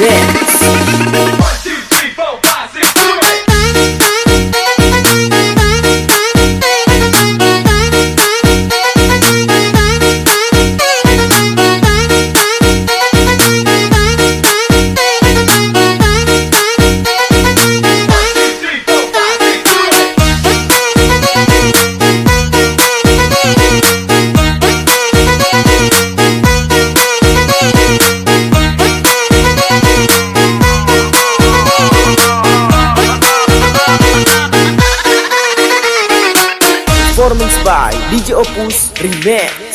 Remix Opus Remix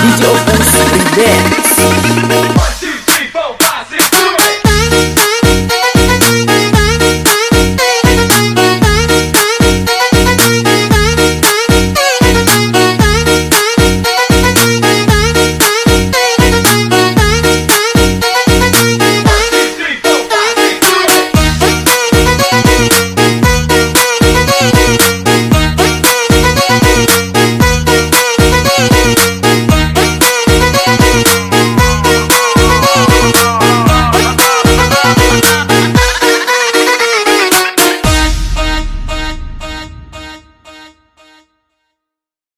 Video Boost Remix.